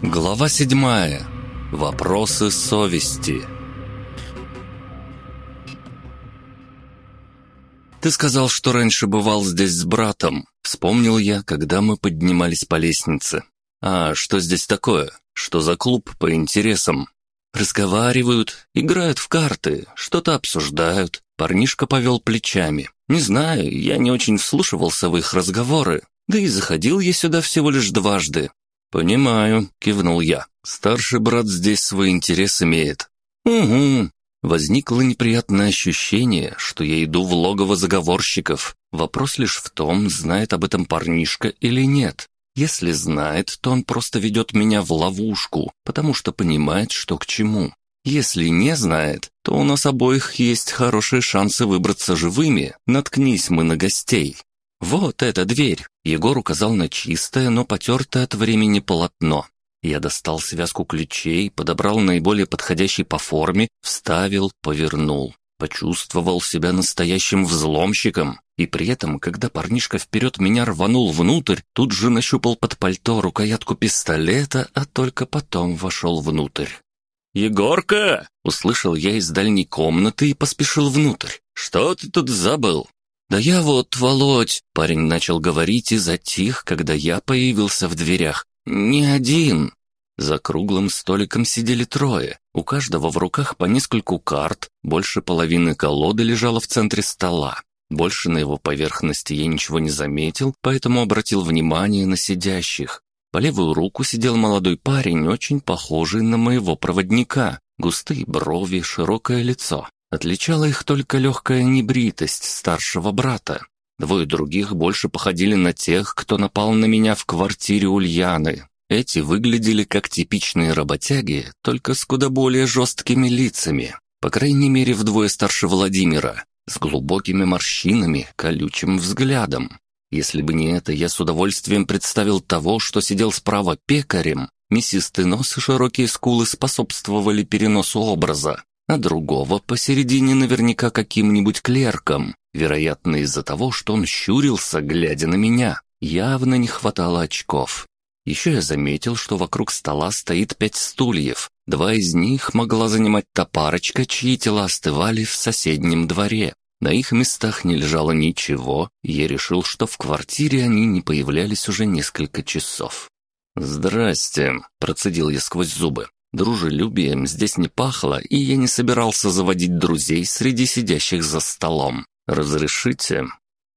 Глава седьмая. Вопросы совести. «Ты сказал, что раньше бывал здесь с братом», — вспомнил я, когда мы поднимались по лестнице. «А что здесь такое? Что за клуб по интересам?» «Разговаривают, играют в карты, что-то обсуждают». Парнишка повел плечами. «Не знаю, я не очень вслушивался в их разговоры, да и заходил я сюда всего лишь дважды». «Понимаю», — кивнул я. «Старший брат здесь свой интерес имеет». «Угу, Возникло неприятное ощущение, что я иду в логово заговорщиков. Вопрос лишь в том, знает об этом парнишка или нет. Если знает, то он просто ведет меня в ловушку, потому что понимает, что к чему. Если не знает, то у нас обоих есть хорошие шансы выбраться живыми, наткнись мы на гостей. Вот эта дверь. Егор указал на чистое, но потертое от времени полотно. Я достал связку ключей, подобрал наиболее подходящий по форме, вставил, повернул. Почувствовал себя настоящим взломщиком. И при этом, когда парнишка вперед меня рванул внутрь, тут же нащупал под пальто рукоятку пистолета, а только потом вошел внутрь. «Егорка!» — услышал я из дальней комнаты и поспешил внутрь. «Что ты тут забыл?» «Да я вот, Володь!» — парень начал говорить и затих, когда я появился в дверях. «Не один!» За круглым столиком сидели трое, у каждого в руках по нескольку карт, больше половины колоды лежало в центре стола. Больше на его поверхности я ничего не заметил, поэтому обратил внимание на сидящих. По левую руку сидел молодой парень, очень похожий на моего проводника. Густые брови, широкое лицо. Отличала их только легкая небритость старшего брата. Двое других больше походили на тех, кто напал на меня в квартире Ульяны. Эти выглядели как типичные работяги, только с куда более жесткими лицами. По крайней мере, вдвое старше Владимира, с глубокими морщинами, колючим взглядом. Если бы не это, я с удовольствием представил того, что сидел справа пекарем. Мясистый нос и широкие скулы способствовали переносу образа, а другого посередине наверняка каким-нибудь клерком, Вероятно, из-за того, что он щурился, глядя на меня. Явно не хватало очков. Еще я заметил, что вокруг стола стоит пять стульев. Два из них могла занимать та парочка, чьи тела остывали в соседнем дворе. На их местах не лежало ничего, и я решил, что в квартире они не появлялись уже несколько часов. «Здрасте», — процедил я сквозь зубы. Дружелюбием здесь не пахло, и я не собирался заводить друзей среди сидящих за столом. «Разрешите?»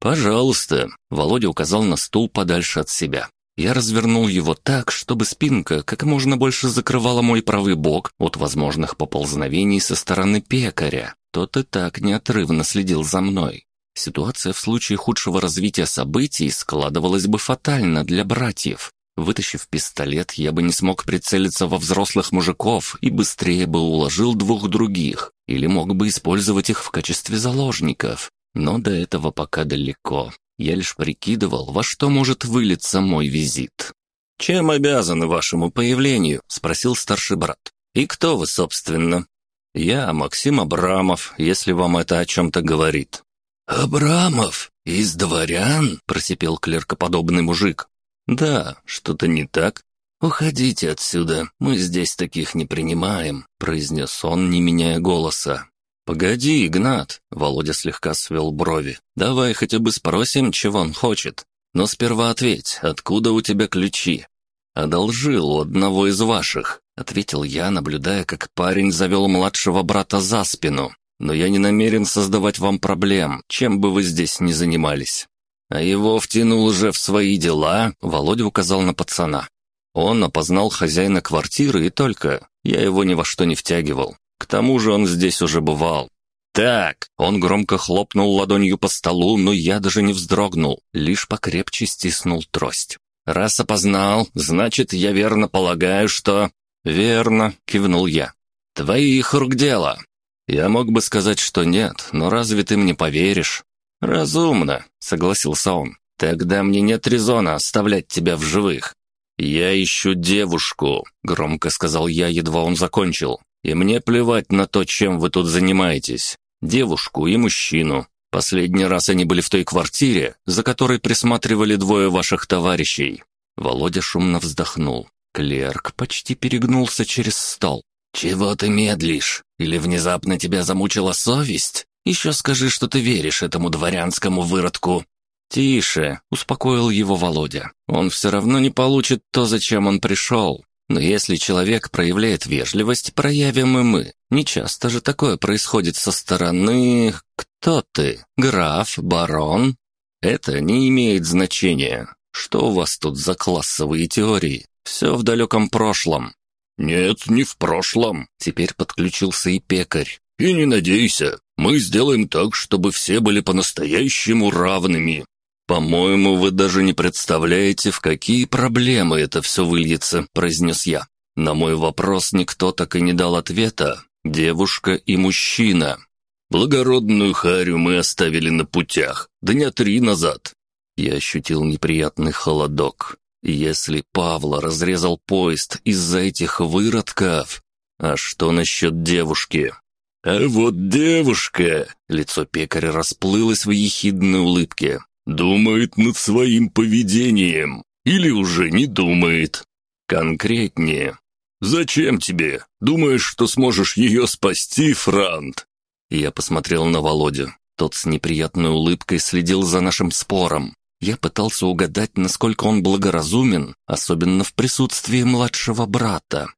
«Пожалуйста», — Володя указал на стул подальше от себя. Я развернул его так, чтобы спинка как можно больше закрывала мой правый бок от возможных поползновений со стороны пекаря. Тот и так неотрывно следил за мной. Ситуация в случае худшего развития событий складывалась бы фатально для братьев. Вытащив пистолет, я бы не смог прицелиться во взрослых мужиков и быстрее бы уложил двух других, или мог бы использовать их в качестве заложников. Но до этого пока далеко. Я лишь прикидывал, во что может вылиться мой визит. «Чем обязаны вашему появлению?» — спросил старший брат. «И кто вы, собственно?» «Я Максим Абрамов, если вам это о чем-то говорит». «Абрамов? Из дворян?» — просипел клеркоподобный мужик. «Да, что-то не так?» «Уходите отсюда, мы здесь таких не принимаем», — произнес он, не меняя голоса. «Погоди, Игнат!» — Володя слегка свел брови. «Давай хотя бы спросим, чего он хочет. Но сперва ответь, откуда у тебя ключи?» «Одолжил у одного из ваших», — ответил я, наблюдая, как парень завел младшего брата за спину. «Но я не намерен создавать вам проблем, чем бы вы здесь ни занимались». «А его втянул уже в свои дела», — Володя указал на пацана. Он опознал хозяина квартиры и только. Я его ни во что не втягивал. К тому же он здесь уже бывал. «Так!» Он громко хлопнул ладонью по столу, но я даже не вздрогнул, лишь покрепче стиснул трость. «Раз опознал, значит, я верно полагаю, что...» «Верно», — кивнул я. «Твоих рук дело». Я мог бы сказать, что нет, но разве ты мне поверишь? «Разумно», — согласился он. «Тогда мне нет резона оставлять тебя в живых». «Я ищу девушку», — громко сказал я, едва он закончил. И мне плевать на то, чем вы тут занимаетесь. Девушку и мужчину. Последний раз они были в той квартире, за которой присматривали двое ваших товарищей». Володя шумно вздохнул. Клерк почти перегнулся через стол. «Чего ты медлишь? Или внезапно тебя замучила совесть? Еще скажи, что ты веришь этому дворянскому выродку». «Тише», — успокоил его Володя. «Он все равно не получит то, зачем он пришел. Но если человек проявляет вежливость, проявим и мы. Не часто же такое происходит со стороны... Кто ты? Граф? Барон? Это не имеет значения. Что у вас тут за классовые теории? Все в далеком прошлом. «Нет, не в прошлом», — теперь подключился и пекарь. «И не надейся, мы сделаем так, чтобы все были по-настоящему равными. «По-моему, вы даже не представляете, в какие проблемы это все выльется», — произнес я. На мой вопрос никто так и не дал ответа. Девушка и мужчина. Благородную харю мы оставили на путях, дня три назад. Я ощутил неприятный холодок. Если Павла разрезал поезд из-за этих выродков... А что насчет девушки? А вот девушка... Лицо пекаря расплылось в ехидной улыбке. Думает над своим поведением. Или уже не думает. Конкретнее. «Зачем тебе? Думаешь, что сможешь ее спасти, Франт?» Я посмотрел на Володю. Тот с неприятной улыбкой следил за нашим спором. Я пытался угадать, насколько он благоразумен, особенно в присутствии младшего брата.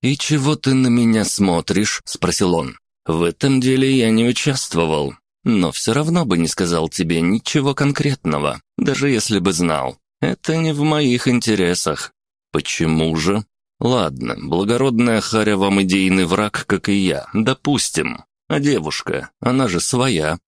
«И чего ты на меня смотришь?» — спросил он. «В этом деле я не участвовал но все равно бы не сказал тебе ничего конкретного, даже если бы знал. Это не в моих интересах. Почему же? Ладно, благородная Харя вам идейный враг, как и я, допустим. А девушка, она же своя.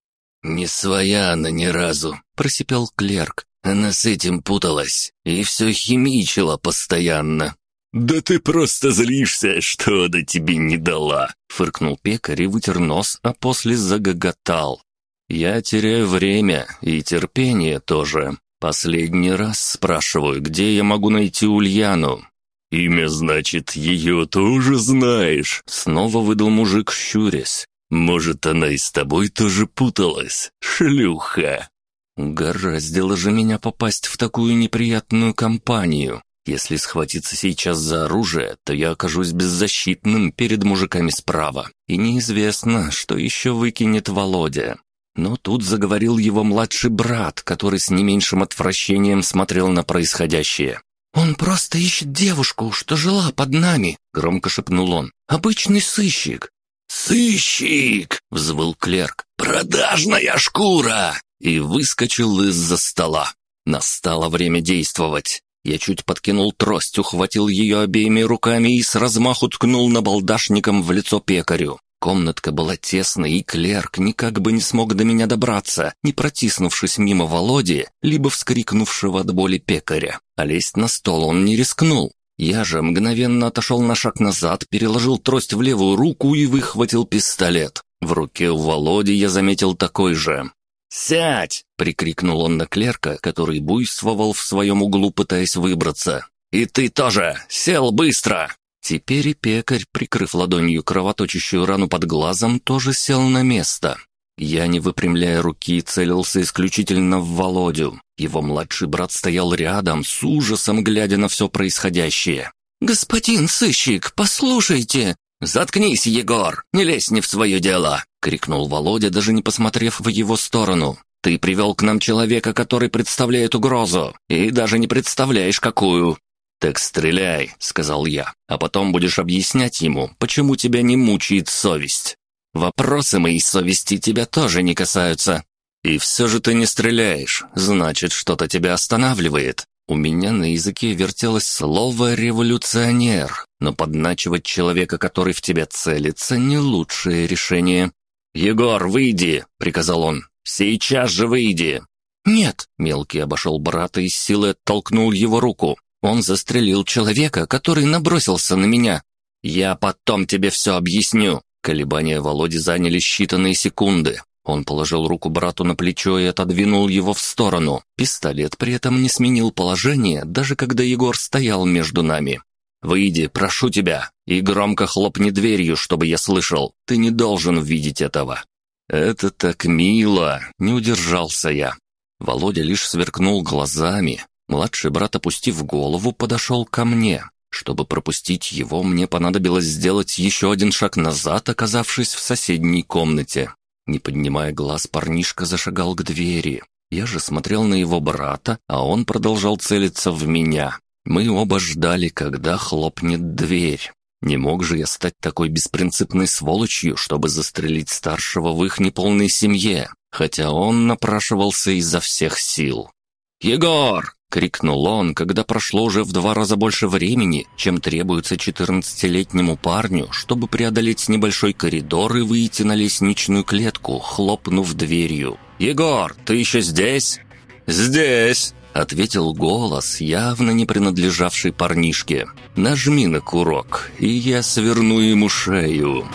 Не своя она ни разу, просипел клерк. Она с этим путалась и все химичила постоянно. «Да ты просто злишься, что она тебе не дала!» Фыркнул пекарь и вытер нос, а после загоготал. Я теряю время и терпение тоже. Последний раз спрашиваю, где я могу найти Ульяну. «Имя, значит, ее тоже знаешь?» Снова выдал мужик, щурясь. «Может, она и с тобой тоже путалась, шлюха?» Угораздило же меня попасть в такую неприятную компанию. Если схватиться сейчас за оружие, то я окажусь беззащитным перед мужиками справа. И неизвестно, что еще выкинет Володя. Но тут заговорил его младший брат, который с не меньшим отвращением смотрел на происходящее. «Он просто ищет девушку, что жила под нами», — громко шепнул он. «Обычный сыщик». «Сыщик!» — взвыл клерк. «Продажная шкура!» И выскочил из-за стола. Настало время действовать. Я чуть подкинул трость, ухватил ее обеими руками и с размаху ткнул набалдашником в лицо пекарю. Комнатка была тесной, и клерк никак бы не смог до меня добраться, не протиснувшись мимо Володи, либо вскрикнувшего от боли пекаря. А лезть на стол он не рискнул. Я же мгновенно отошел на шаг назад, переложил трость в левую руку и выхватил пистолет. В руке у Володи я заметил такой же. «Сядь!» — прикрикнул он на клерка, который буйствовал в своем углу, пытаясь выбраться. «И ты тоже! Сел быстро!» Теперь и пекарь, прикрыв ладонью кровоточащую рану под глазом, тоже сел на место. Я, не выпрямляя руки, целился исключительно в Володю. Его младший брат стоял рядом, с ужасом глядя на все происходящее. «Господин сыщик, послушайте!» «Заткнись, Егор! Не лезь не в свое дело!» — крикнул Володя, даже не посмотрев в его сторону. «Ты привел к нам человека, который представляет угрозу, и даже не представляешь, какую. «Так стреляй», — сказал я, «а потом будешь объяснять ему, почему тебя не мучает совесть. Вопросы моей совести тебя тоже не касаются. И все же ты не стреляешь, значит, что-то тебя останавливает». У меня на языке вертелось слово «революционер», но подначивать человека, который в тебя целится, не лучшее решение. «Егор, выйди!» — приказал он. «Сейчас же выйди!» «Нет!» — мелкий обошел брата и с силой оттолкнул его руку. Он застрелил человека, который набросился на меня. Я потом тебе все объясню». Колебания Володи заняли считанные секунды. Он положил руку брату на плечо и отодвинул его в сторону. Пистолет при этом не сменил положение, даже когда Егор стоял между нами. «Выйди, прошу тебя, и громко хлопни дверью, чтобы я слышал. Ты не должен видеть этого». «Это так мило!» — не удержался я. Володя лишь сверкнул глазами. Младший брат, опустив голову, подошел ко мне. Чтобы пропустить его, мне понадобилось сделать еще один шаг назад, оказавшись в соседней комнате. Не поднимая глаз, парнишка зашагал к двери. Я же смотрел на его брата, а он продолжал целиться в меня. Мы оба ждали, когда хлопнет дверь. Не мог же я стать такой беспринципной сволочью, чтобы застрелить старшего в их неполной семье, хотя он напрашивался изо всех сил. «Егор!» — крикнул он, когда прошло уже в два раза больше времени, чем требуется четырнадцатилетнему парню, чтобы преодолеть небольшой коридор и выйти на лестничную клетку, хлопнув дверью. «Егор, ты еще здесь?» «Здесь!» — ответил голос, явно не принадлежавший парнишке. «Нажми на курок, и я сверну ему шею».